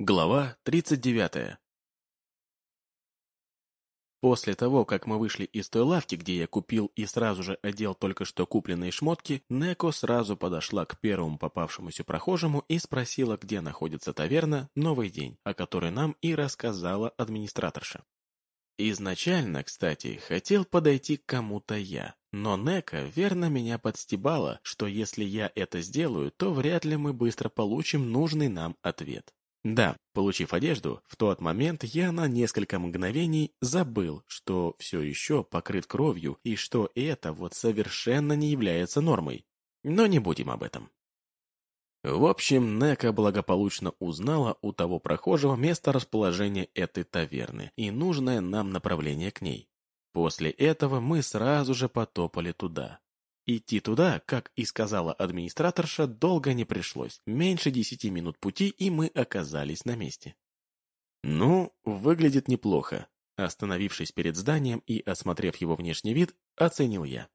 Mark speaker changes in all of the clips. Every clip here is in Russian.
Speaker 1: Глава 39 После того, как мы вышли из той лавки, где я купил и сразу же одел только что купленные шмотки, Неко сразу подошла к первому попавшемуся прохожему и спросила, где находится таверна «Новый день», о которой нам и рассказала администраторша. Изначально, кстати, хотел подойти к кому-то я, но Нека верно меня подстебала, что если я это сделаю, то вряд ли мы быстро получим нужный нам ответ. Да, получив одежду, в тот момент я на несколько мгновений забыл, что все еще покрыт кровью и что это вот совершенно не является нормой. Но не будем об этом. В общем, Нека благополучно узнала у того прохожего место расположения этой таверны и нужное нам направление к ней. После этого мы сразу же потопали туда. Идти туда, как и сказала администраторша, долго не пришлось. Меньше десяти минут пути, и мы оказались на месте. Ну, выглядит неплохо. Остановившись перед зданием и осмотрев его внешний вид, оценил я.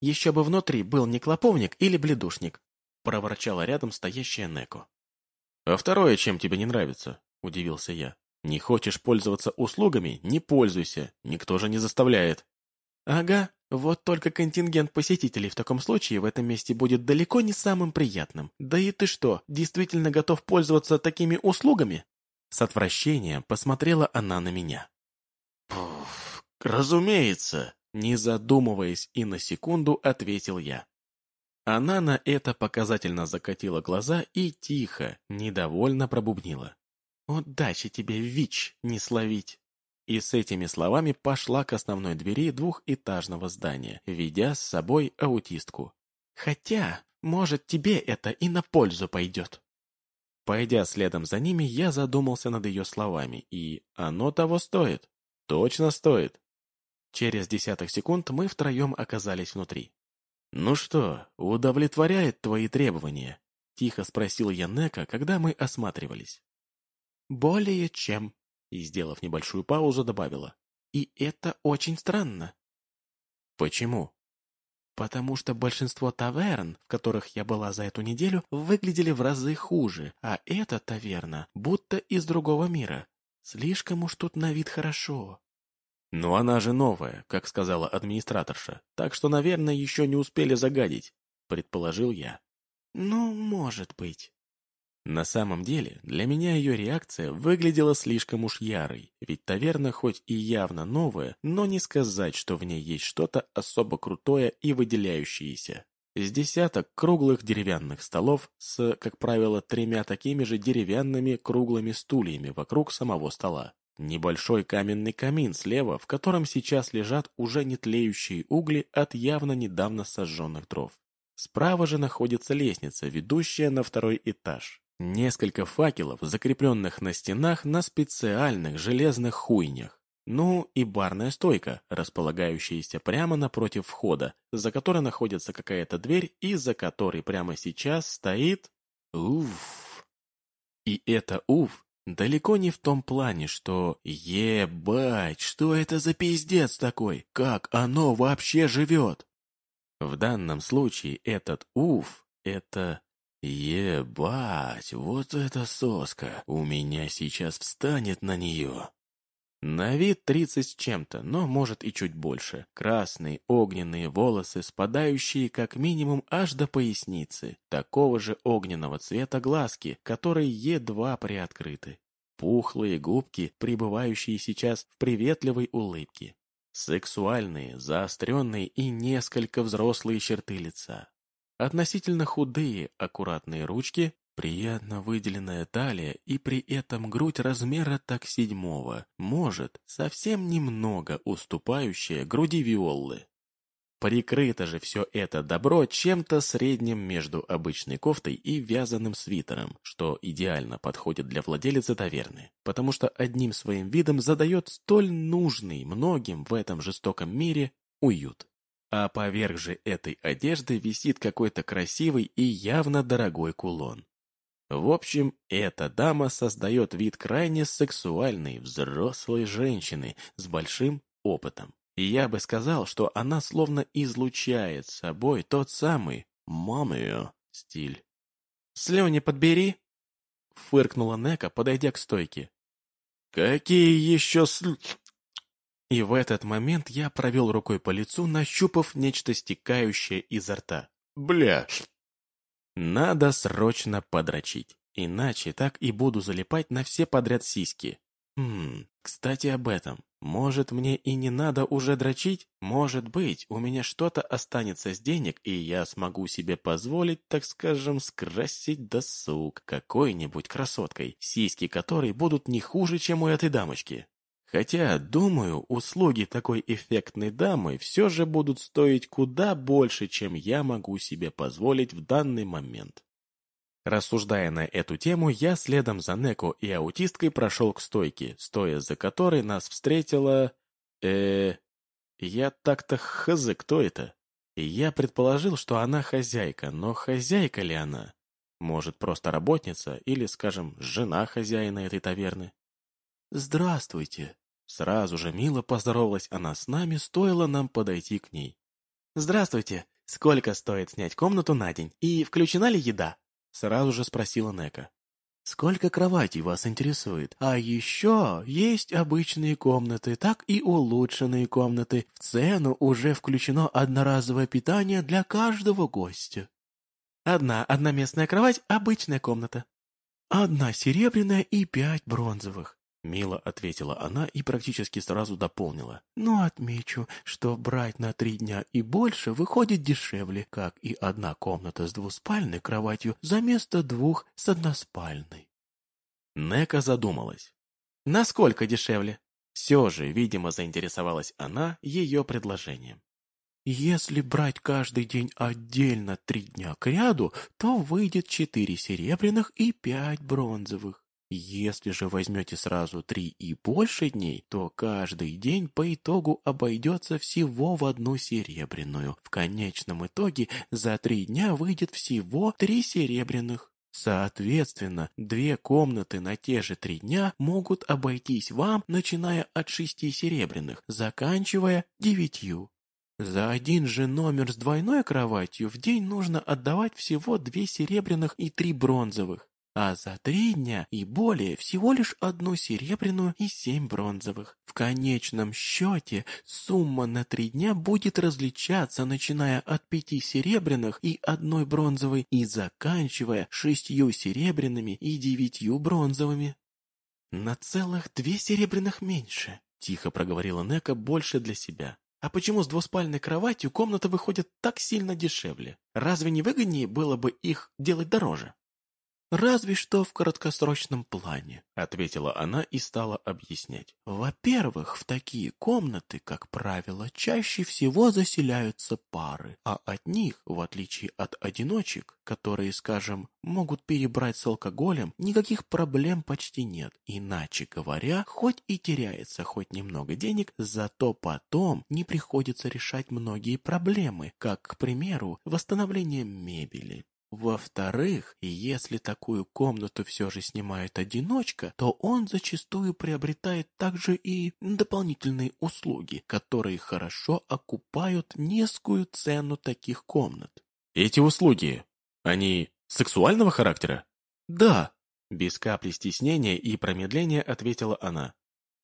Speaker 1: Еще бы внутри был не клоповник или бледушник, проворчала рядом стоящая Неко. «А второе, чем тебе не нравится?» – удивился я. «Не хочешь пользоваться услугами – не пользуйся, никто же не заставляет». «Ага, вот только контингент посетителей в таком случае в этом месте будет далеко не самым приятным. Да и ты что, действительно готов пользоваться такими услугами?» С отвращением посмотрела она на меня. «Пуф, разумеется!» Не задумываясь и на секунду, ответил я. Она на это показательно закатила глаза и тихо, недовольно пробубнила. «Удачи тебе, ВИЧ, не словить!» И с этими словами пошла к основной двери двухэтажного здания, ведя с собой аутистку. «Хотя, может, тебе это и на пользу пойдет». Пойдя следом за ними, я задумался над ее словами, и оно того стоит. Точно стоит. Через десяток секунд мы втроем оказались внутри. «Ну что, удовлетворяет твои требования?» — тихо спросил я Нека, когда мы осматривались. «Более чем», и, сделав небольшую паузу, добавила. «И это очень странно». «Почему?» «Потому что большинство таверн, в которых я была за эту неделю, выглядели в разы хуже, а эта таверна будто из другого мира. Слишком уж тут на вид хорошо». «Но она же новая, как сказала администраторша, так что, наверное, еще не успели загадить», — предположил я.
Speaker 2: «Ну, может быть».
Speaker 1: На самом деле, для меня ее реакция выглядела слишком уж ярой, ведь таверна хоть и явно новая, но не сказать, что в ней есть что-то особо крутое и выделяющееся. С десяток круглых деревянных столов с, как правило, тремя такими же деревянными круглыми стульями вокруг самого стола. Небольшой каменный камин слева, в котором сейчас лежат уже не тлеющие угли от явно недавно сожженных дров. Справа же находится лестница, ведущая на второй этаж. Несколько факелов, закрепленных на стенах на специальных железных хуйнях. Ну и барная стойка, располагающаяся прямо напротив входа, за которой находится какая-то дверь и за которой прямо сейчас стоит... Уф. И это уф далеко не в том плане, что «Ебать, что это за пиздец такой? Как оно вообще живет?» В данном случае этот уф — это Ебать, вот эта соска! У меня сейчас встанет на нее. На вид тридцать с чем-то, но может и чуть больше. Красные огненные волосы, спадающие как минимум аж до поясницы. Такого же огненного цвета глазки, которые едва приоткрыты. Пухлые губки, пребывающие сейчас в приветливой улыбке. Сексуальные, заостренные и несколько взрослые черты лица. Относительно худые, аккуратные ручки, приятно выделенная талия и при этом грудь размера так седьмого, может, совсем немного уступающая груди Виоллы. Прикрыто же все это добро чем-то средним между обычной кофтой и вязаным свитером, что идеально подходит для владелицы таверны, потому что одним своим видом задает столь нужный многим в этом жестоком мире уют. А поверх же этой одежды висит какой-то красивый и явно дорогой кулон. В общем, эта дама создает вид крайне сексуальной взрослой женщины с большим опытом. И я бы сказал, что она словно излучает собой тот самый «мамио» стиль.
Speaker 2: «Слюни подбери!»
Speaker 1: фыркнула Нека, подойдя к стойке. «Какие еще сл...» И в этот момент я провел рукой по лицу, нащупав нечто стекающее изо рта. «Бля!» Надо срочно подрочить, иначе так и буду залипать на все подряд сиськи. Хм, кстати об этом. Может, мне и не надо уже дрочить? Может быть, у меня что-то останется с денег, и я смогу себе позволить, так скажем, скрасить досуг какой-нибудь красоткой, сиськи которой будут не хуже, чем у этой дамочки. Хотя, думаю, услуги такой эффектной дамы все же будут стоить куда больше, чем я могу себе позволить в данный момент. Рассуждая на эту тему, я следом за Неко и аутисткой прошел к стойке, стоя за которой нас встретила... э Я так-то хз, кто это? Я предположил, что она хозяйка, но хозяйка ли она? Может, просто работница или, скажем, жена хозяина этой таверны? «Здравствуйте!» Сразу же мило поздоровалась она с нами, стоило нам подойти к ней. «Здравствуйте! Сколько стоит снять комнату на день? И включена ли еда?» Сразу же спросила Нека. «Сколько кроватей вас интересует? А еще есть обычные комнаты, так и улучшенные комнаты. В цену уже включено одноразовое питание для каждого гостя». «Одна одноместная кровать, обычная комната». «Одна серебряная и пять бронзовых. Мило ответила она и практически сразу дополнила. «Но отмечу, что брать на три дня и больше выходит дешевле, как и одна комната с двуспальной кроватью за место двух с односпальной». Нека задумалась. «Насколько дешевле?» Все же, видимо, заинтересовалась она ее предложением. Если брать каждый день отдельно три дня к ряду, то выйдет четыре серебряных и пять бронзовых. Если же возьмете сразу три и больше дней, то каждый день по итогу обойдется всего в одну серебряную. В конечном итоге за три дня выйдет всего три серебряных. Соответственно, две комнаты на те же три дня могут обойтись вам, начиная от шести серебряных, заканчивая девятью. За один же номер с двойной кроватью в день нужно отдавать всего две серебряных и три бронзовых а за три дня и более всего лишь одну серебряную и семь бронзовых. В конечном счете сумма на три дня будет различаться, начиная от пяти серебряных и одной бронзовой и заканчивая шестью серебряными и девятью бронзовыми. «На целых две серебряных меньше», — тихо проговорила Нека больше для себя. «А почему с двуспальной кроватью комната выходит так сильно дешевле? Разве не выгоднее было бы их делать дороже?» «Разве что в краткосрочном плане», — ответила она и стала объяснять. «Во-первых, в такие комнаты, как правило, чаще всего заселяются пары, а от них, в отличие от одиночек, которые, скажем, могут перебрать с алкоголем, никаких проблем почти нет. Иначе говоря, хоть и теряется хоть немного денег, зато потом не приходится решать многие проблемы, как, к примеру, восстановление мебели, во-вторых, если такую комнату все же снимает одиночка, то он зачастую приобретает также и дополнительные услуги, которые хорошо окупают низкую цену таких комнат. Эти услуги, они сексуального характера?
Speaker 2: Да,
Speaker 1: без капли стеснения и промедления ответила она.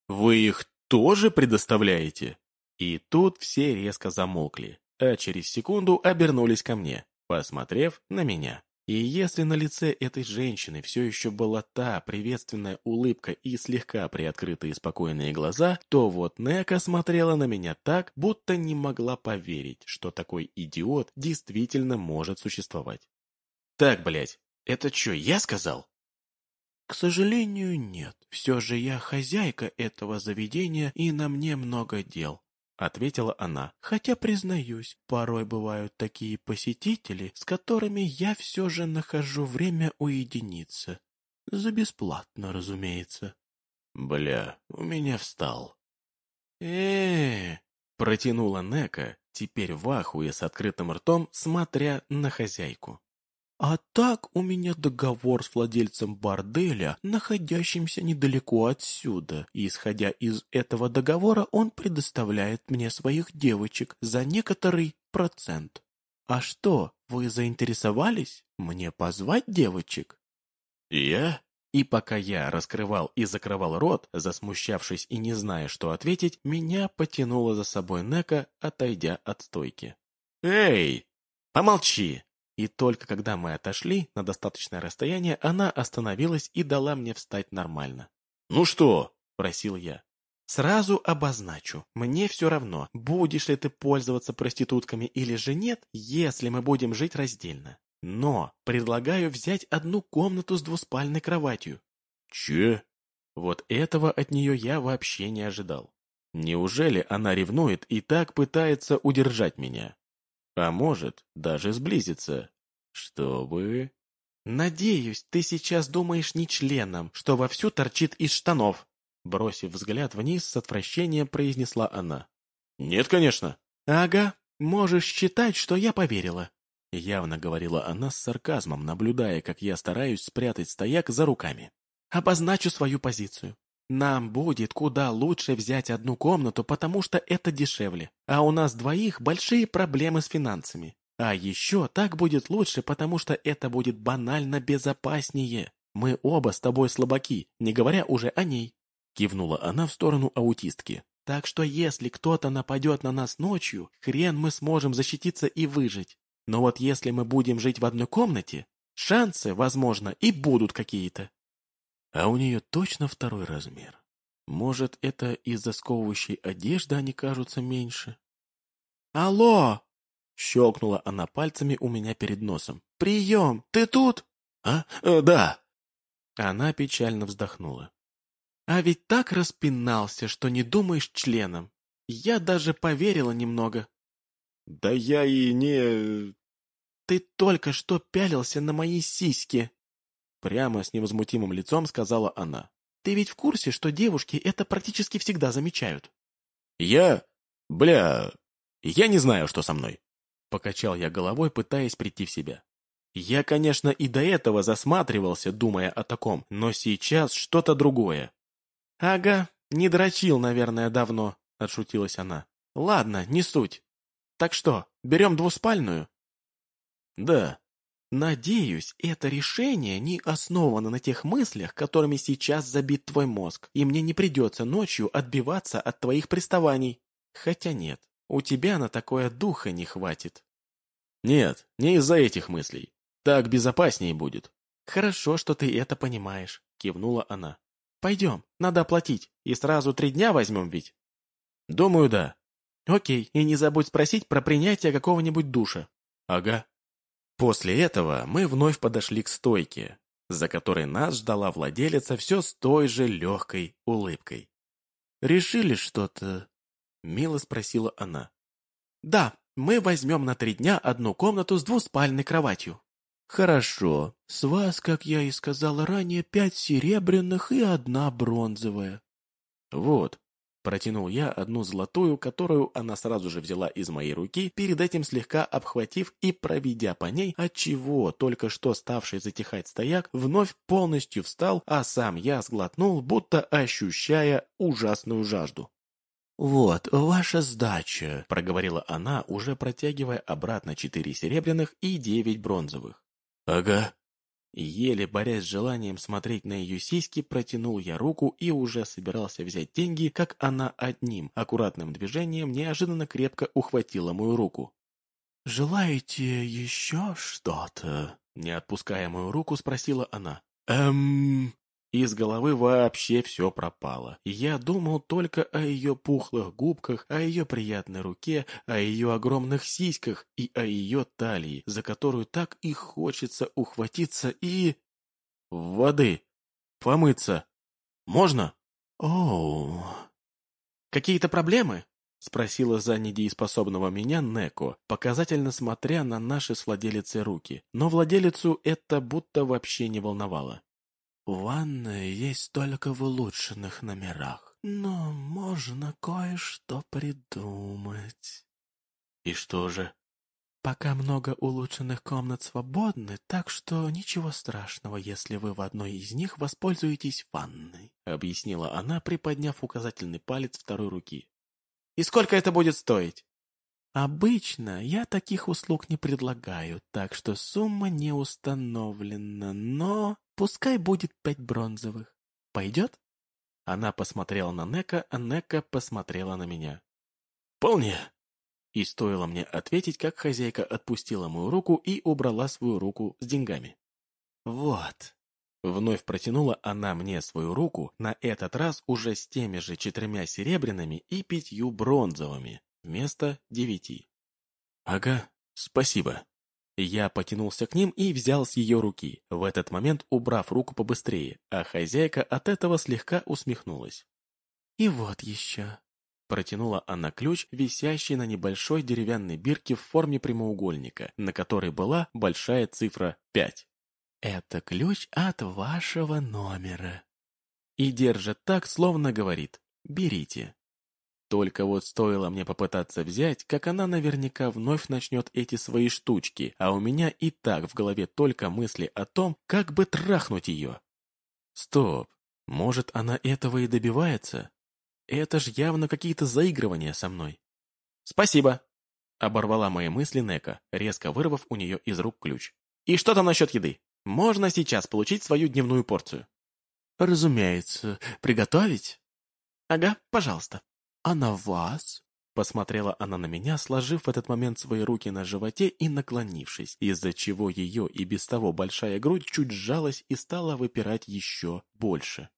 Speaker 1: Вы их тоже предоставляете? И тут все резко замолкли, а через секунду обернулись ко мне посмотрев на меня. И если на лице этой женщины все еще была та приветственная улыбка и слегка приоткрытые спокойные глаза, то вот Нека смотрела на меня так, будто не могла поверить, что такой идиот действительно может существовать. «Так, блядь, это что, я сказал?»
Speaker 2: «К сожалению, нет. Все же я хозяйка этого заведения, и на мне много дел. — ответила она. «Хотя, признаюсь, порой бывают такие посетители, с которыми я все же нахожу время уединиться. За бесплатно, разумеется».
Speaker 1: «Бля, у меня встал». э протянула Нека, теперь в ахуе с открытым ртом, смотря на хозяйку.
Speaker 2: А так у меня договор с владельцем борделя, находящимся недалеко отсюда. И, исходя из этого договора, он предоставляет мне своих девочек за некоторый процент. А что, вы заинтересовались? Мне позвать девочек?
Speaker 1: Я? И пока я раскрывал и закрывал рот, засмущавшись и не зная, что ответить, меня потянуло за собой Нека, отойдя от стойки. «Эй, помолчи!» И только когда мы отошли на достаточное расстояние, она остановилась и дала мне встать нормально. «Ну что?» – просил я. Сразу обозначу. Мне все равно, будешь ли ты пользоваться проститутками или же нет, если мы будем жить раздельно. Но предлагаю взять одну комнату с двуспальной кроватью. Че? Вот этого от нее я вообще не ожидал. Неужели она ревнует и так пытается удержать меня? А может, даже сблизиться. Чтобы... Надеюсь, ты сейчас думаешь не членом, что вовсю торчит из штанов. Бросив взгляд вниз, с отвращением произнесла она. «Нет, конечно». «Ага, можешь считать, что я поверила». Явно говорила она с сарказмом, наблюдая, как я стараюсь спрятать стояк за руками. «Обозначу свою позицию. Нам будет куда лучше взять одну комнату, потому что это дешевле, а у нас двоих большие проблемы с финансами. А еще так будет лучше, потому что это будет банально безопаснее. Мы оба с тобой слабаки, не говоря уже о ней. Кивнула она в сторону аутистки. Так что если кто-то нападет на нас ночью, хрен мы сможем защититься и выжить. Но вот если мы будем жить в одной комнате, шансы, возможно, и будут какие-то. А у нее точно второй размер. Может, это из-за сковывающей одежды они кажутся меньше? «Алло!» — щелкнула она пальцами у меня перед носом. «Прием! Ты тут?» «А? Э, да!» Она печально вздохнула. А ведь так распинался, что не думаешь членом. Я даже поверила немного. Да я и не... Ты только что пялился на мои сиськи. Прямо с невозмутимым лицом сказала она. Ты ведь в курсе, что девушки это практически всегда замечают? Я... Бля... Я не знаю, что со мной. Покачал я головой, пытаясь прийти в себя. Я, конечно, и до этого засматривался, думая о таком, но сейчас что-то другое. «Ага, не дрочил, наверное, давно», — отшутилась она. «Ладно, не суть. Так что, берем двуспальную?» «Да». «Надеюсь, это решение не основано на тех мыслях, которыми сейчас забит твой мозг, и мне не придется ночью отбиваться от твоих приставаний. Хотя нет, у тебя на такое духа не хватит». «Нет, не из-за этих мыслей. Так безопаснее будет». «Хорошо, что ты это понимаешь», — кивнула она. Пойдем, надо оплатить. И сразу три дня возьмем ведь? Думаю, да. Окей, и не забудь спросить про принятие какого-нибудь душа. Ага. После этого мы вновь подошли к стойке, за которой нас ждала владелица все с той же легкой улыбкой. «Решили что-то?» — мило спросила она. «Да, мы возьмем на три дня одну комнату с двуспальной кроватью». «Хорошо. С вас, как я и сказала ранее, пять серебряных и одна бронзовая». «Вот». Протянул я одну золотую, которую она сразу же взяла из моей руки, перед этим слегка обхватив и проведя по ней, отчего только что ставший затихать стояк вновь полностью встал, а сам я сглотнул, будто ощущая ужасную жажду. «Вот, ваша сдача», — проговорила она, уже протягивая обратно четыре серебряных и девять бронзовых. «Ага». Еле борясь с желанием смотреть на ее сиськи, протянул я руку и уже собирался взять деньги, как она одним аккуратным движением неожиданно крепко ухватила мою руку. «Желаете еще что-то?» Не отпуская мою руку, спросила она. «Эм...» Из головы вообще все пропало. Я думал только о ее пухлых губках, о ее приятной руке, о ее огромных сиськах и о ее талии, за которую так и хочется ухватиться и... Воды. Помыться. Можно? Оу. Какие-то проблемы? Спросила за недееспособного меня Неко, показательно смотря на наши с владелицей руки. Но владелицу это будто вообще не волновало. Ванная есть только в улучшенных номерах, но можно кое-что придумать. И что же? Пока много улучшенных комнат свободны, так что ничего страшного, если вы в одной из них воспользуетесь ванной, объяснила она, приподняв указательный палец второй руки. И сколько это будет стоить? Обычно я таких услуг не предлагаю, так что сумма не установлена, но...
Speaker 2: Пускай будет пять бронзовых. Пойдет?» Она посмотрела на Нека, а Нека посмотрела на меня.
Speaker 1: «Вполне».
Speaker 2: И стоило мне ответить, как хозяйка отпустила мою руку и убрала свою руку с деньгами. «Вот». Вновь протянула она мне свою руку, на этот раз уже с теми же четырьмя серебряными и пятью бронзовыми, вместо девяти.
Speaker 1: «Ага, спасибо».
Speaker 2: Я потянулся к ним и взял с ее руки, в этот момент убрав руку побыстрее, а хозяйка от этого слегка усмехнулась. «И вот еще». Протянула она ключ, висящий на небольшой деревянной бирке в форме прямоугольника, на которой была большая цифра 5. «Это ключ от вашего номера». И держит так, словно говорит «берите». Только вот стоило мне попытаться взять, как она наверняка вновь начнет эти свои штучки, а у меня и так в голове только мысли о том, как бы трахнуть ее. Стоп, может она этого и добивается? Это ж явно какие-то заигрывания со мной. Спасибо, оборвала мои мысли Нека, резко вырвав у нее из рук ключ. И что там насчет еды? Можно сейчас получить свою дневную порцию? Разумеется. Приготовить? Ага, пожалуйста. «А на вас?» Посмотрела она на меня, сложив в этот момент свои руки на животе и наклонившись, из-за чего ее и без того большая грудь чуть сжалась и стала выпирать еще больше.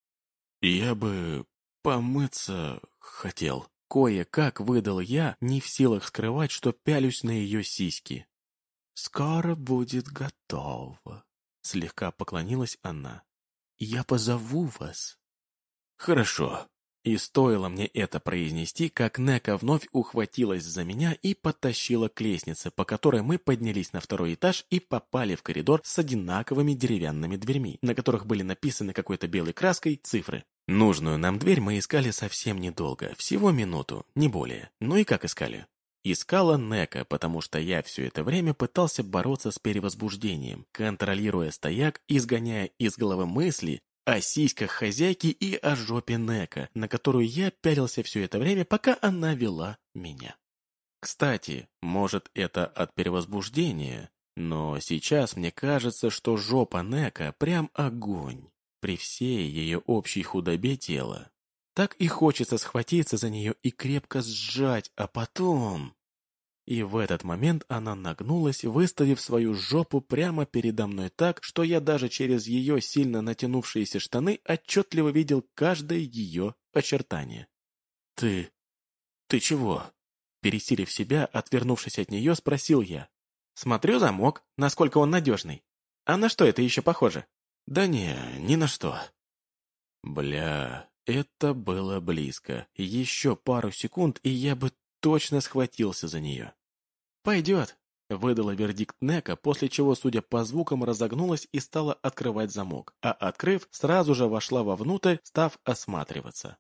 Speaker 1: «Я бы помыться хотел».
Speaker 2: Кое-как выдал я, не в силах скрывать, что пялюсь на ее сиськи. «Скоро будет готово», — слегка поклонилась она. «Я позову вас».
Speaker 1: «Хорошо», и стоило мне это произнести, как Нека вновь ухватилась за меня и подтащила к лестнице, по которой мы поднялись на второй этаж и попали в коридор с одинаковыми деревянными дверьми, на которых были написаны какой-то белой краской цифры. Нужную нам дверь мы искали совсем недолго, всего минуту, не более. Ну и как искали? Искала Нека, потому что я все это время пытался бороться с перевозбуждением, контролируя стояк, изгоняя из головы мысли, о сиськах хозяйки и о жопе Нека, на которую я пялился все это время, пока она вела меня. Кстати, может это от перевозбуждения, но сейчас мне кажется, что жопа Нека прям огонь, при всей ее общей худобе тела. Так и хочется схватиться за нее и крепко сжать, а потом... И в этот момент она нагнулась, выставив свою жопу прямо передо мной так, что я даже через ее сильно натянувшиеся штаны отчетливо видел каждое ее очертание. «Ты... ты чего?» Пересилив себя, отвернувшись от нее, спросил я. «Смотрю замок, насколько он надежный. А на что это еще похоже?» «Да не, ни на что». Бля, это было близко. Еще пару секунд, и я бы точно схватился за нее. «Пойдет», — выдала вердикт Нека, после чего, судя по звукам, разогнулась и стала открывать замок, а открыв, сразу же вошла вовнутрь, став осматриваться.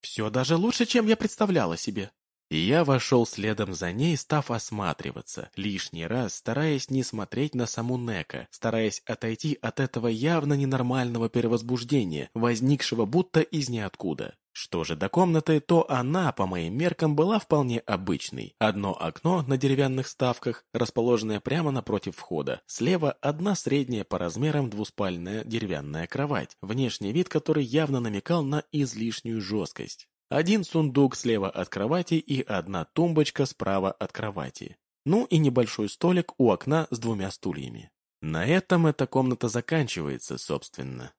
Speaker 1: «Все даже лучше, чем я представляла себе», и я вошел следом за ней, став осматриваться, лишний раз стараясь не смотреть на саму Нека, стараясь отойти от этого явно ненормального перевозбуждения, возникшего будто из ниоткуда. Что же до комнаты, то она, по моим меркам, была вполне обычной. Одно окно на деревянных ставках, расположенное прямо напротив входа. Слева одна средняя по размерам двуспальная деревянная кровать, внешний вид которой явно намекал на излишнюю жесткость. Один сундук слева от кровати и одна тумбочка справа от кровати. Ну и небольшой столик у окна с двумя стульями. На этом эта комната заканчивается, собственно.